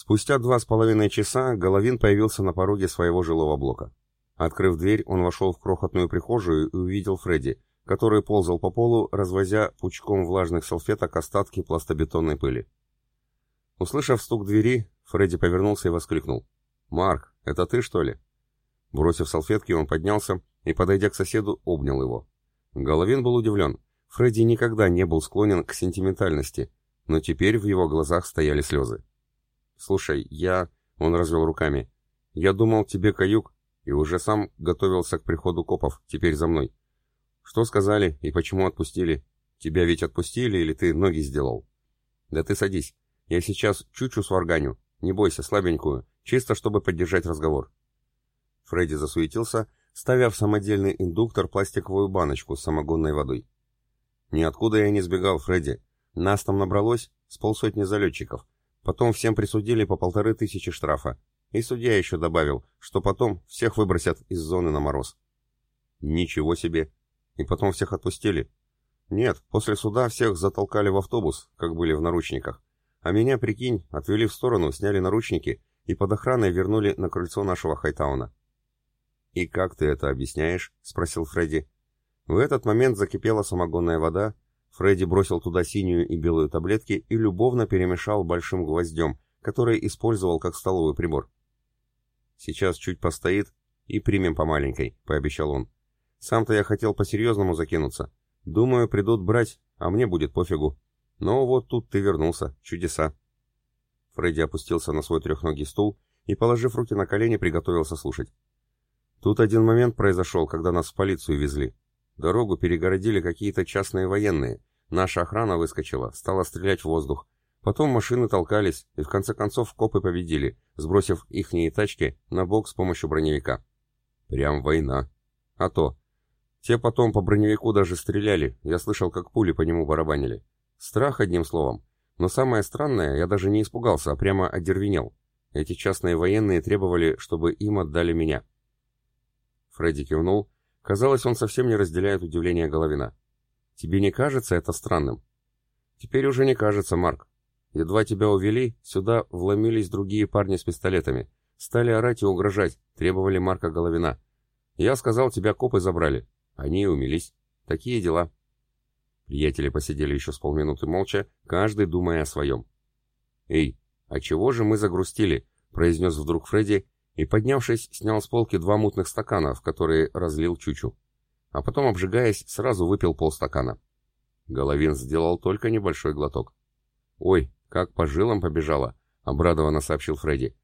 Спустя два с половиной часа Головин появился на пороге своего жилого блока. Открыв дверь, он вошел в крохотную прихожую и увидел Фредди, который ползал по полу, развозя пучком влажных салфеток остатки пластобетонной пыли. Услышав стук двери, Фредди повернулся и воскликнул. «Марк, это ты, что ли?» Бросив салфетки, он поднялся и, подойдя к соседу, обнял его. Головин был удивлен. Фредди никогда не был склонен к сентиментальности, но теперь в его глазах стояли слезы. «Слушай, я...» — он развел руками. «Я думал, тебе каюк, и уже сам готовился к приходу копов, теперь за мной. Что сказали и почему отпустили? Тебя ведь отпустили или ты ноги сделал?» «Да ты садись. Я сейчас чучу сварганю. Не бойся, слабенькую, чисто чтобы поддержать разговор». Фредди засуетился, ставя в самодельный индуктор пластиковую баночку с самогонной водой. «Ниоткуда я не сбегал, Фредди. Нас там набралось с полсотни залетчиков. Потом всем присудили по полторы тысячи штрафа. И судья еще добавил, что потом всех выбросят из зоны на мороз. Ничего себе. И потом всех отпустили? Нет, после суда всех затолкали в автобус, как были в наручниках. А меня, прикинь, отвели в сторону, сняли наручники и под охраной вернули на крыльцо нашего Хайтауна. «И как ты это объясняешь?» — спросил Фредди. В этот момент закипела самогонная вода, Фредди бросил туда синюю и белую таблетки и любовно перемешал большим гвоздем, который использовал как столовый прибор. «Сейчас чуть постоит и примем по маленькой», — пообещал он. «Сам-то я хотел по-серьезному закинуться. Думаю, придут брать, а мне будет пофигу. Но вот тут ты вернулся. Чудеса». Фредди опустился на свой трехногий стул и, положив руки на колени, приготовился слушать. Тут один момент произошел, когда нас в полицию везли. Дорогу перегородили какие-то частные военные. Наша охрана выскочила, стала стрелять в воздух. Потом машины толкались, и в конце концов копы победили, сбросив ихние тачки на бок с помощью броневика. Прям война. А то. Те потом по броневику даже стреляли, я слышал, как пули по нему барабанили. Страх, одним словом. Но самое странное, я даже не испугался, а прямо одервенел. Эти частные военные требовали, чтобы им отдали меня. Фредди кивнул Казалось, он совсем не разделяет удивление Головина. «Тебе не кажется это странным?» «Теперь уже не кажется, Марк. Едва тебя увели, сюда вломились другие парни с пистолетами. Стали орать и угрожать, требовали Марка Головина. Я сказал, тебя копы забрали. Они и умились. Такие дела». Приятели посидели еще с полминуты молча, каждый думая о своем. «Эй, а чего же мы загрустили?» — произнес вдруг Фредди и, поднявшись, снял с полки два мутных стакана, в которые разлил чучу. А потом, обжигаясь, сразу выпил полстакана. Головин сделал только небольшой глоток. «Ой, как по жилам побежало!» — обрадованно сообщил Фредди.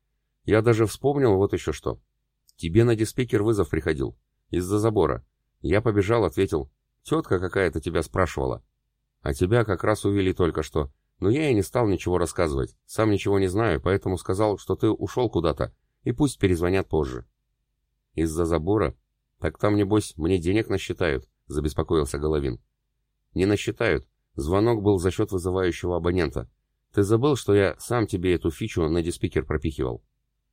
«Я даже вспомнил вот еще что. Тебе на диспикер вызов приходил. Из-за забора. Я побежал, ответил. Тетка какая-то тебя спрашивала. А тебя как раз увели только что. Но я и не стал ничего рассказывать. Сам ничего не знаю, поэтому сказал, что ты ушел куда-то, и пусть перезвонят позже. Из-за забора? Так там, небось, мне денег насчитают, забеспокоился Головин. Не насчитают. Звонок был за счет вызывающего абонента. Ты забыл, что я сам тебе эту фичу на диспикер пропихивал?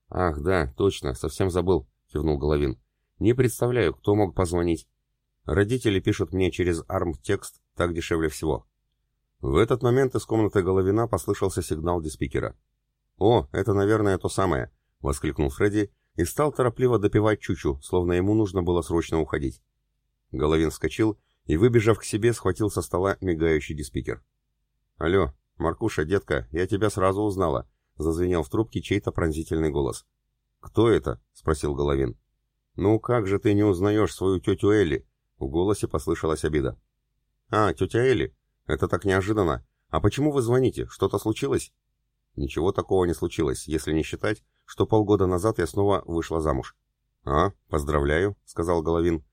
Ах, да, точно, совсем забыл, кивнул Головин. Не представляю, кто мог позвонить. Родители пишут мне через арм-текст, так дешевле всего. В этот момент из комнаты Головина послышался сигнал диспикера. «О, это, наверное, то самое воскликнул Фредди и стал торопливо допивать чучу, словно ему нужно было срочно уходить. Головин вскочил и, выбежав к себе, схватил со стола мигающий диспикер. «Алло, Маркуша, детка, я тебя сразу узнала», — зазвенел в трубке чей-то пронзительный голос. «Кто это?» — спросил Головин. «Ну как же ты не узнаешь свою тетю Элли?» — в голосе послышалась обида. «А, тетя Элли? Это так неожиданно. А почему вы звоните? Что-то случилось?» «Ничего такого не случилось, если не считать, что полгода назад я снова вышла замуж. «А, поздравляю», — сказал Головин.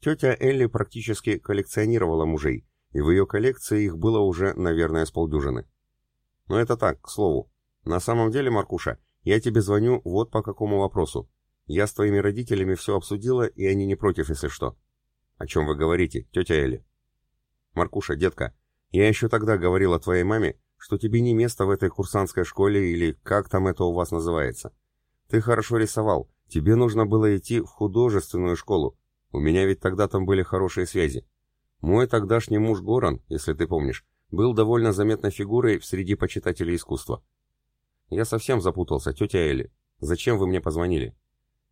Тетя Элли практически коллекционировала мужей, и в ее коллекции их было уже, наверное, с полдюжины. Но это так, к слову. На самом деле, Маркуша, я тебе звоню вот по какому вопросу. Я с твоими родителями все обсудила, и они не против, если что. О чем вы говорите, тетя Элли? Маркуша, детка, я еще тогда говорила твоей маме, что тебе не место в этой курсантской школе или как там это у вас называется. Ты хорошо рисовал, тебе нужно было идти в художественную школу. У меня ведь тогда там были хорошие связи. Мой тогдашний муж Горан, если ты помнишь, был довольно заметной фигурой среди почитателей искусства. Я совсем запутался, тетя Элли. Зачем вы мне позвонили?»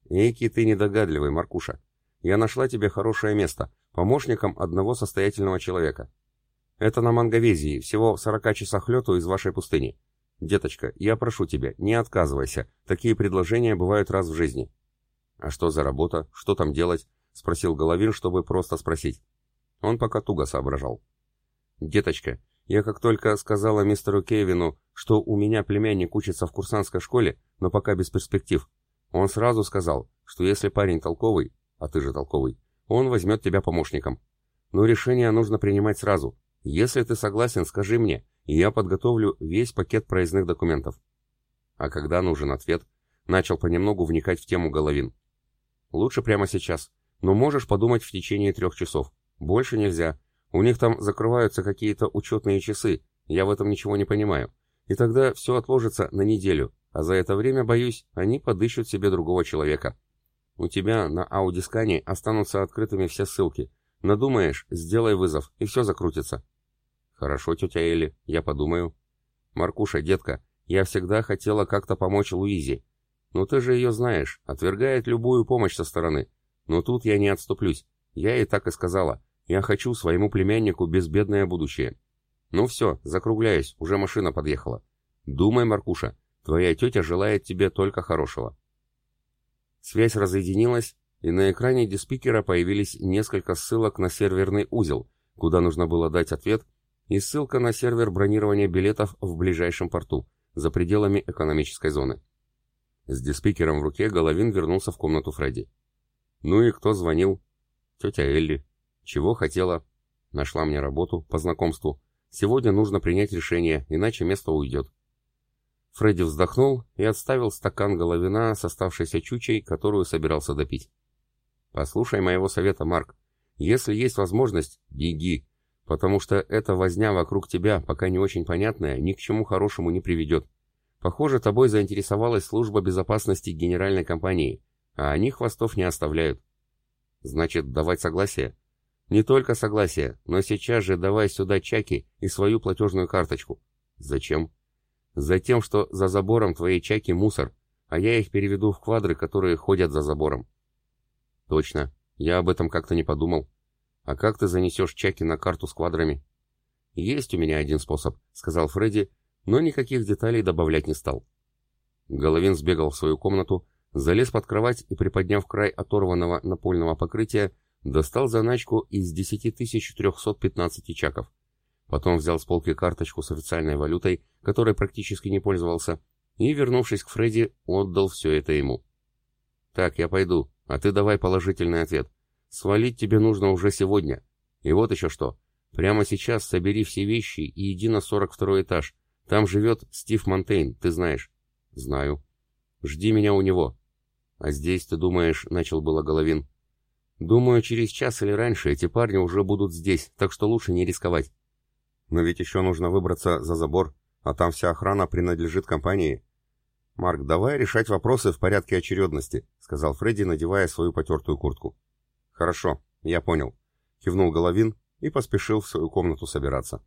«Эйки ты недогадливый, Маркуша. Я нашла тебе хорошее место, помощником одного состоятельного человека. Это на Манговезии, всего в 40 часах лету из вашей пустыни. Деточка, я прошу тебя, не отказывайся, такие предложения бывают раз в жизни». «А что за работа? Что там делать?» — спросил Головин, чтобы просто спросить. Он пока туго соображал. «Деточка, я как только сказала мистеру Кевину, что у меня племянник учится в курсантской школе, но пока без перспектив, он сразу сказал, что если парень толковый, а ты же толковый, он возьмет тебя помощником. Но решение нужно принимать сразу. Если ты согласен, скажи мне, и я подготовлю весь пакет проездных документов. А когда нужен ответ, начал понемногу вникать в тему Головин. Лучше прямо сейчас, но можешь подумать в течение трех часов. Больше нельзя. У них там закрываются какие-то учетные часы, я в этом ничего не понимаю. И тогда все отложится на неделю, а за это время, боюсь, они подыщут себе другого человека. У тебя на аудискане останутся открытыми все ссылки. Надумаешь, сделай вызов, и все закрутится. Хорошо, тетя Элли, я подумаю. Маркуша, детка, я всегда хотела как-то помочь Луизе. Но ты же ее знаешь, отвергает любую помощь со стороны. Но тут я не отступлюсь. Я ей так и сказала. Я хочу своему племяннику безбедное будущее. Ну все, закругляюсь, уже машина подъехала. Думай, Маркуша, твоя тетя желает тебе только хорошего. Связь разъединилась, и на экране диспикера появились несколько ссылок на серверный узел, куда нужно было дать ответ, и ссылка на сервер бронирования билетов в ближайшем порту, за пределами экономической зоны. С диспикером в руке Головин вернулся в комнату Фредди. «Ну и кто звонил?» «Тетя Элли. Чего хотела?» «Нашла мне работу, по знакомству. Сегодня нужно принять решение, иначе место уйдет». Фредди вздохнул и отставил стакан головина с оставшейся чучей, которую собирался допить. «Послушай моего совета, Марк. Если есть возможность, беги, потому что эта возня вокруг тебя, пока не очень понятная, ни к чему хорошему не приведет. Похоже, тобой заинтересовалась служба безопасности генеральной компании, а они хвостов не оставляют. Значит, давать согласие? Не только согласие, но сейчас же давай сюда чаки и свою платежную карточку. Зачем? Затем, что за забором твоей чаки мусор, а я их переведу в квадры, которые ходят за забором. Точно, я об этом как-то не подумал. А как ты занесешь чаки на карту с квадрами? Есть у меня один способ, сказал Фредди, но никаких деталей добавлять не стал. Головин сбегал в свою комнату, залез под кровать и, приподняв край оторванного напольного покрытия, достал заначку из 10315 чаков. Потом взял с полки карточку с официальной валютой, которой практически не пользовался, и, вернувшись к Фредди, отдал все это ему. «Так, я пойду, а ты давай положительный ответ. Свалить тебе нужно уже сегодня. И вот еще что. Прямо сейчас собери все вещи и иди на 42 этаж. Там живет Стив Монтейн, ты знаешь?» «Знаю». «Жди меня у него». «А здесь, ты думаешь, — начал было Головин. Думаю, через час или раньше эти парни уже будут здесь, так что лучше не рисковать». Но ведь еще нужно выбраться за забор, а там вся охрана принадлежит компании. «Марк, давай решать вопросы в порядке очередности», — сказал Фредди, надевая свою потертую куртку. «Хорошо, я понял», — кивнул Головин и поспешил в свою комнату собираться.